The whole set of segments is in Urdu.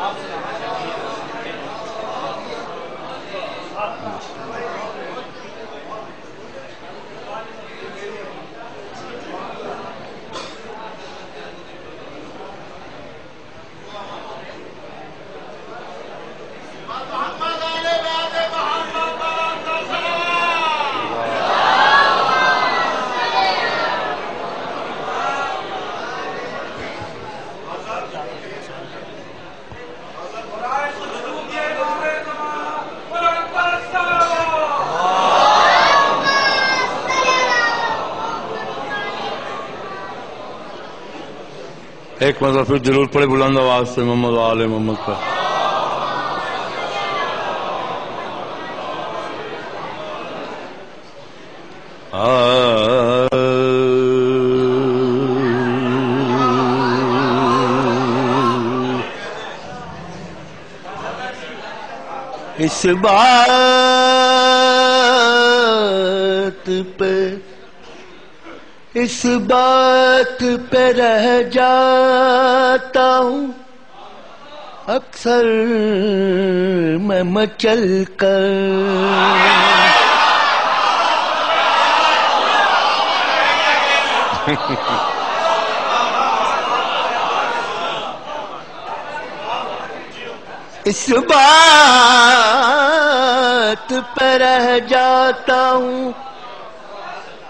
آپ ایک مرتبہ پھر ضرور پڑے بلند آواز سے، محمد وآل محمد پر۔ اس بات پہ اس بات پہ رہ جاتا ہوں۔ اکثر میں مچل کر۔ اس بات پہ رہ جاتا ہوں۔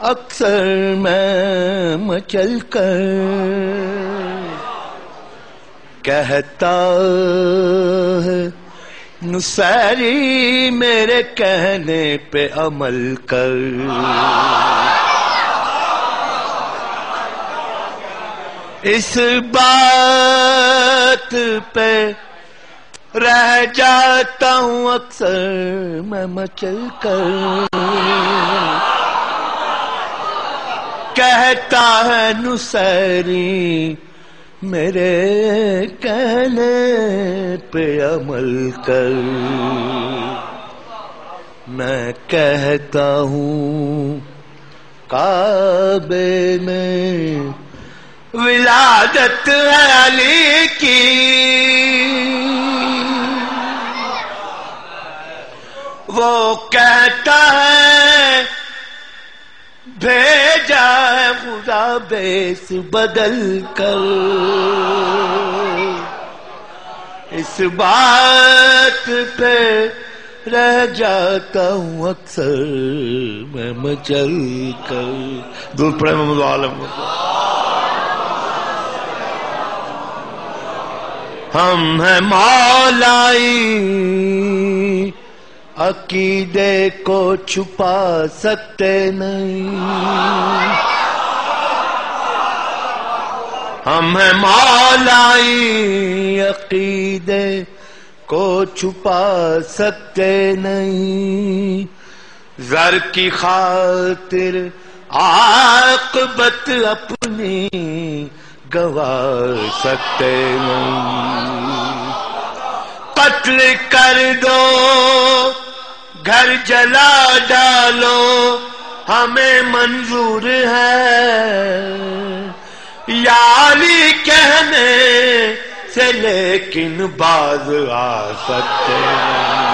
اکثر میں مچل کر کہتا ہے نسری میرے کہنے پہ عمل کر۔ اس بات پہ رہ جاتا ہوں اکثر میں مچل کر۔ کہتا ہے نسری میرے کہنے پہ عمل کر۔ میں کہتا ہوں کعبے میں ولادت علی کی۔ وہ کہتا ہے بھیجا ہے خدا بیس بدل کر۔ اس بات پہ رہ جاتا ہوں اکثر میں مچل کر۔ دور پڑے محمد عالم۔ ہم ہیں مولائی۔ عقیدے کو چھپا سکتے نہیں۔ ہم ہیں مولائی، عقیدے کو چھپا سکتے نہیں۔ زر کی خاطر عاقبت اپنی گوار سکتے نہیں۔ قتل کر دو گھر جلا ڈالو ہمیں منظور ہے۔ یاری کہنے سے لیکن باز آ سکتے ہیں۔